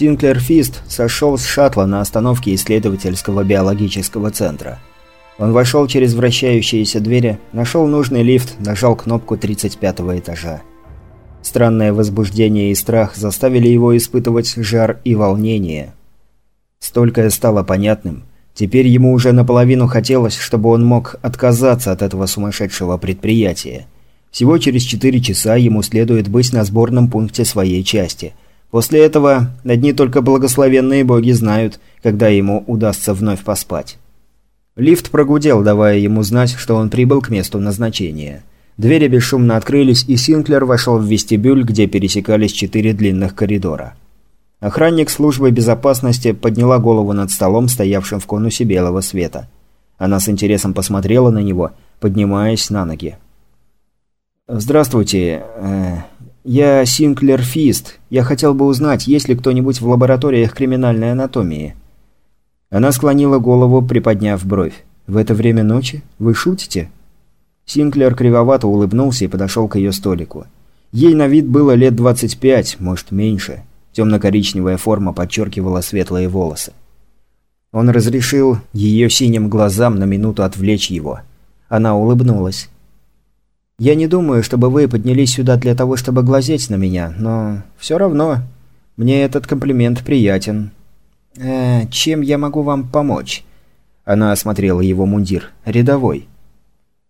Синклер Фист сошел с шаттла на остановке исследовательского биологического центра. Он вошел через вращающиеся двери, нашел нужный лифт, нажал кнопку 35 этажа. Странное возбуждение и страх заставили его испытывать жар и волнение. Столькое стало понятным. Теперь ему уже наполовину хотелось, чтобы он мог отказаться от этого сумасшедшего предприятия. Всего через 4 часа ему следует быть на сборном пункте своей части. После этого одни только благословенные боги знают, когда ему удастся вновь поспать. Лифт прогудел, давая ему знать, что он прибыл к месту назначения. Двери бесшумно открылись, и Синклер вошел в вестибюль, где пересекались четыре длинных коридора. Охранник службы безопасности подняла голову над столом, стоявшим в конусе белого света. Она с интересом посмотрела на него, поднимаясь на ноги. «Здравствуйте. Э, я Синклер Фист. Я хотел бы узнать, есть ли кто-нибудь в лабораториях криминальной анатомии». Она склонила голову, приподняв бровь. «В это время ночи? Вы шутите?» Синклер кривовато улыбнулся и подошел к ее столику. Ей на вид было лет 25, может меньше. Темно-коричневая форма подчеркивала светлые волосы. Он разрешил ее синим глазам на минуту отвлечь его. Она улыбнулась. «Я не думаю, чтобы вы поднялись сюда для того, чтобы глазеть на меня, но все равно мне этот комплимент приятен. Э, чем я могу вам помочь?» Она осмотрела его мундир. «Рядовой».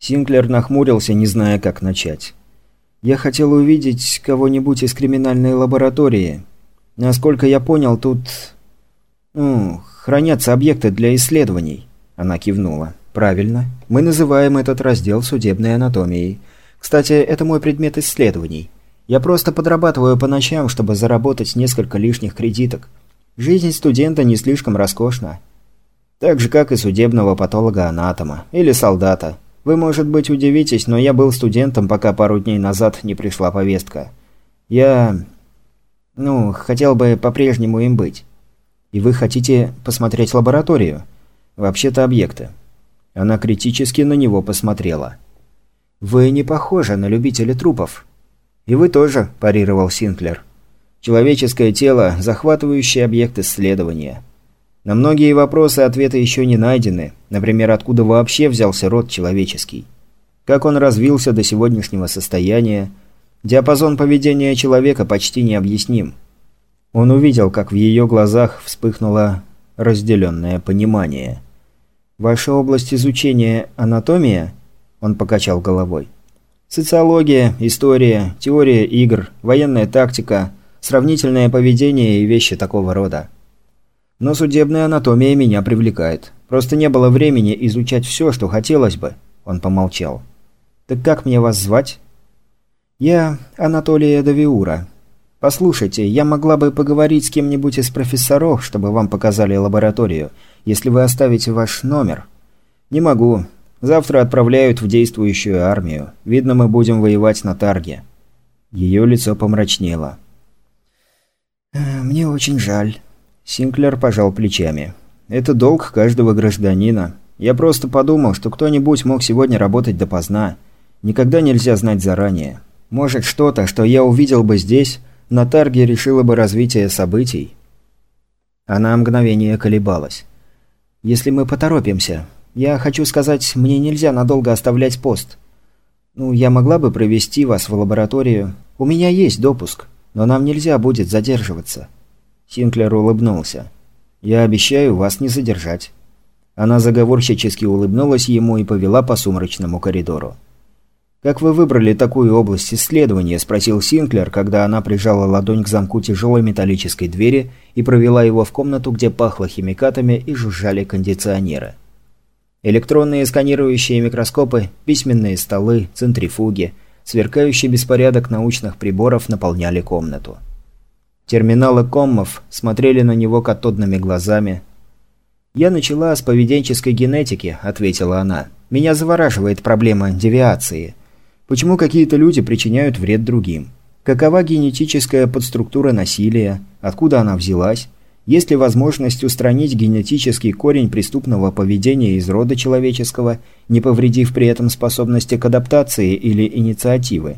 Синклер нахмурился, не зная, как начать. «Я хотел увидеть кого-нибудь из криминальной лаборатории. Насколько я понял, тут... Ну, хранятся объекты для исследований». Она кивнула. «Правильно. Мы называем этот раздел судебной анатомией. Кстати, это мой предмет исследований. Я просто подрабатываю по ночам, чтобы заработать несколько лишних кредиток. Жизнь студента не слишком роскошна. Так же, как и судебного патолога-анатома. Или солдата. Вы, может быть, удивитесь, но я был студентом, пока пару дней назад не пришла повестка. Я... Ну, хотел бы по-прежнему им быть. И вы хотите посмотреть лабораторию? Вообще-то объекты. Она критически на него посмотрела. «Вы не похожи на любителя трупов». «И вы тоже», – парировал Синклер. «Человеческое тело – захватывающий объект исследования. На многие вопросы ответы еще не найдены. Например, откуда вообще взялся род человеческий? Как он развился до сегодняшнего состояния? Диапазон поведения человека почти необъясним. Он увидел, как в ее глазах вспыхнуло разделенное понимание. «Ваша область изучения – анатомия?» Он покачал головой. «Социология, история, теория игр, военная тактика, сравнительное поведение и вещи такого рода. Но судебная анатомия меня привлекает. Просто не было времени изучать все, что хотелось бы. Он помолчал. Так как мне вас звать? Я Анатолия Давиура. Послушайте, я могла бы поговорить с кем-нибудь из профессоров, чтобы вам показали лабораторию, если вы оставите ваш номер. Не могу. Завтра отправляют в действующую армию. Видно, мы будем воевать на Тарге. Ее лицо помрачнело. «Э, «Мне очень жаль». Синклер пожал плечами. «Это долг каждого гражданина. Я просто подумал, что кто-нибудь мог сегодня работать допоздна. Никогда нельзя знать заранее. Может, что-то, что я увидел бы здесь, на тарге решило бы развитие событий». Она мгновение колебалась. «Если мы поторопимся. Я хочу сказать, мне нельзя надолго оставлять пост. Ну, я могла бы провести вас в лабораторию. У меня есть допуск, но нам нельзя будет задерживаться». Синклер улыбнулся. «Я обещаю вас не задержать». Она заговорщически улыбнулась ему и повела по сумрачному коридору. «Как вы выбрали такую область исследования?» – спросил Синклер, когда она прижала ладонь к замку тяжелой металлической двери и провела его в комнату, где пахло химикатами и жужжали кондиционеры. Электронные сканирующие микроскопы, письменные столы, центрифуги, сверкающий беспорядок научных приборов наполняли комнату. Терминалы коммов смотрели на него катодными глазами. «Я начала с поведенческой генетики», – ответила она. «Меня завораживает проблема девиации. Почему какие-то люди причиняют вред другим? Какова генетическая подструктура насилия? Откуда она взялась? Есть ли возможность устранить генетический корень преступного поведения из рода человеческого, не повредив при этом способности к адаптации или инициативы?»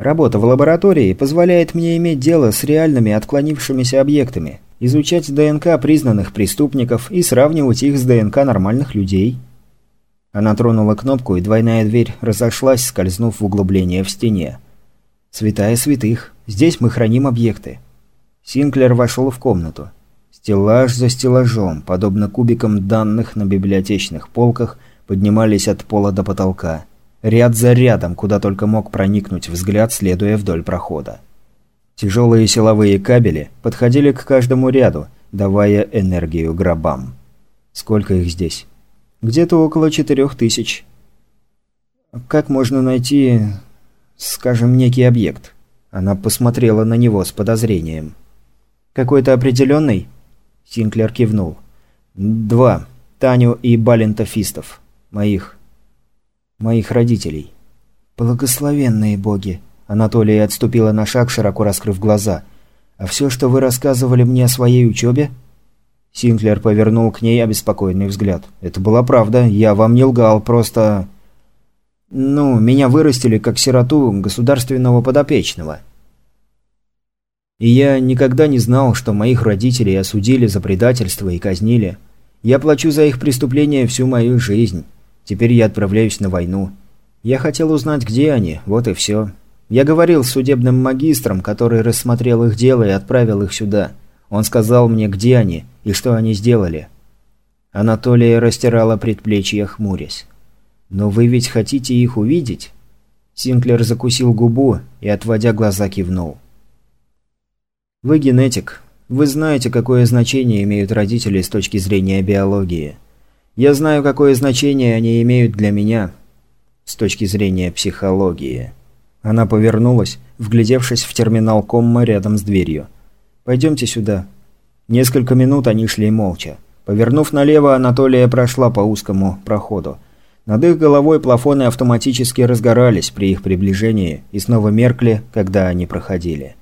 Работа в лаборатории позволяет мне иметь дело с реальными отклонившимися объектами, изучать ДНК признанных преступников и сравнивать их с ДНК нормальных людей. Она тронула кнопку, и двойная дверь разошлась, скользнув в углубление в стене. «Святая святых. Здесь мы храним объекты». Синклер вошел в комнату. Стеллаж за стеллажом, подобно кубикам данных на библиотечных полках, поднимались от пола до потолка. Ряд за рядом, куда только мог проникнуть взгляд, следуя вдоль прохода. Тяжелые силовые кабели подходили к каждому ряду, давая энергию гробам. Сколько их здесь? Где-то около четырех тысяч. Как можно найти, скажем, некий объект? Она посмотрела на него с подозрением. Какой-то определенный? Синклер кивнул. «Два. Таню и Балента Фистов. Моих моих родителей. Благословенные боги. Анатолия отступила на шаг, широко раскрыв глаза. А все, что вы рассказывали мне о своей учебе? Синклер повернул к ней обеспокоенный взгляд. Это была правда, я вам не лгал, просто... Ну, меня вырастили как сироту государственного подопечного. И я никогда не знал, что моих родителей осудили за предательство и казнили. Я плачу за их преступления всю мою жизнь. Теперь я отправляюсь на войну. Я хотел узнать, где они, вот и все. Я говорил с судебным магистром, который рассмотрел их дело и отправил их сюда. Он сказал мне, где они и что они сделали. Анатолия растирала предплечье, хмурясь. «Но вы ведь хотите их увидеть?» Синклер закусил губу и, отводя глаза, кивнул. «Вы генетик. Вы знаете, какое значение имеют родители с точки зрения биологии. Я знаю, какое значение они имеют для меня с точки зрения психологии. Она повернулась, вглядевшись в терминал комма рядом с дверью. «Пойдемте сюда». Несколько минут они шли молча. Повернув налево, Анатолия прошла по узкому проходу. Над их головой плафоны автоматически разгорались при их приближении и снова меркли, когда они проходили.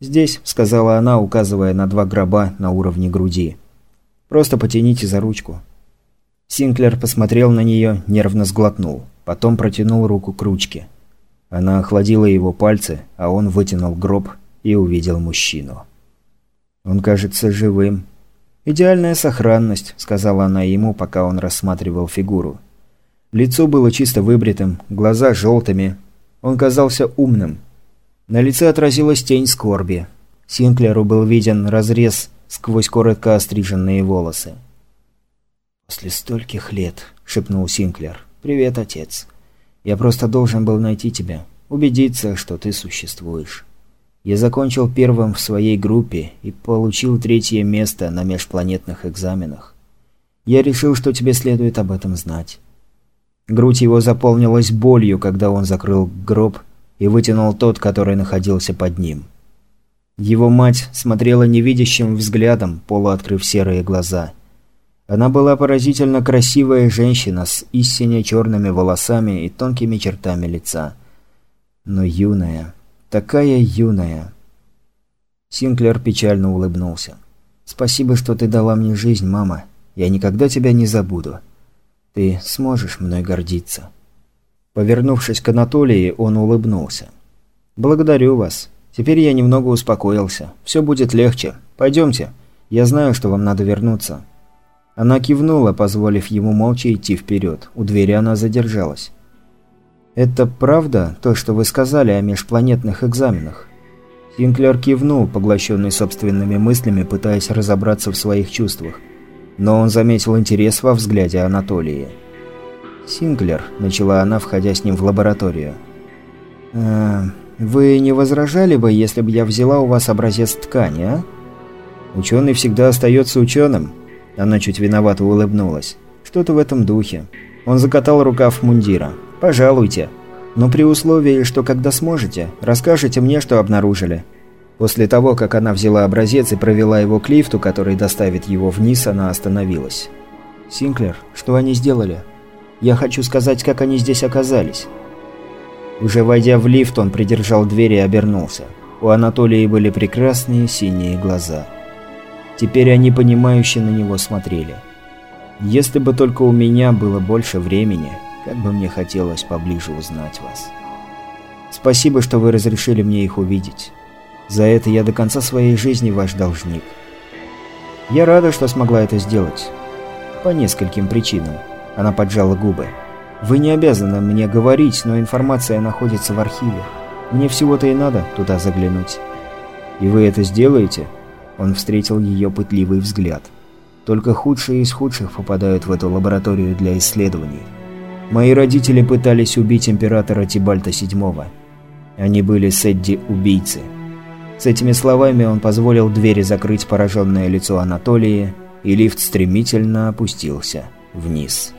«Здесь», — сказала она, указывая на два гроба на уровне груди. «Просто потяните за ручку». Синклер посмотрел на нее, нервно сглотнул. Потом протянул руку к ручке. Она охладила его пальцы, а он вытянул гроб и увидел мужчину. «Он кажется живым». «Идеальная сохранность», — сказала она ему, пока он рассматривал фигуру. Лицо было чисто выбритым, глаза желтыми. Он казался умным. На лице отразилась тень скорби. Синклеру был виден разрез сквозь коротко остриженные волосы. «После стольких лет», — шепнул Синклер. «Привет, отец. Я просто должен был найти тебя, убедиться, что ты существуешь. Я закончил первым в своей группе и получил третье место на межпланетных экзаменах. Я решил, что тебе следует об этом знать». Грудь его заполнилась болью, когда он закрыл гроб и вытянул тот, который находился под ним. Его мать смотрела невидящим взглядом, полуоткрыв серые глаза – она была поразительно красивая женщина с истинно черными волосами и тонкими чертами лица. Но юная. Такая юная. Синклер печально улыбнулся. «Спасибо, что ты дала мне жизнь, мама. Я никогда тебя не забуду. Ты сможешь мной гордиться». Повернувшись к Анатолии, он улыбнулся. «Благодарю вас. Теперь я немного успокоился. Все будет легче. Пойдемте. Я знаю, что вам надо вернуться». Она кивнула, позволив ему молча идти вперед. У двери она задержалась. «Это правда, то, что вы сказали о межпланетных экзаменах?» Синклер кивнул, поглощенный собственными мыслями, пытаясь разобраться в своих чувствах. Но он заметил интерес во взгляде Анатолии. «Синклер», – начала она, входя с ним в лабораторию. «Э, «Вы не возражали бы, если бы я взяла у вас образец ткани, а?» «Ученый всегда остается ученым», она чуть виновато улыбнулась. Что-то в этом духе. Он закатал рукав мундира. «Пожалуйте. Но при условии, что когда сможете, расскажете мне, что обнаружили». После того, как она взяла образец и провела его к лифту, который доставит его вниз, она остановилась. «Синклер, что они сделали? Я хочу сказать, как они здесь оказались». Уже войдя в лифт, он придержал дверь и обернулся. У Анатолии были прекрасные синие глаза. Теперь они понимающе на него смотрели. «Если бы только у меня было больше времени, как бы мне хотелось поближе узнать вас». Спасибо, что вы разрешили мне их увидеть. За это я до конца своей жизни ваш должник. Я рада, что смогла это сделать. По нескольким причинам. Она поджала губы. Вы не обязаны мне говорить, но информация находится в архиве. Мне всего-то и надо туда заглянуть. И вы это сделаете? Он встретил ее пытливый взгляд. Только худшие из худших попадают в эту лабораторию для исследований. Мои родители пытались убить императора Тибальта VII. Они были Сэдди-убийцы. С этими словами он позволил двери закрыть пораженное лицо Анатолии, и лифт стремительно опустился вниз.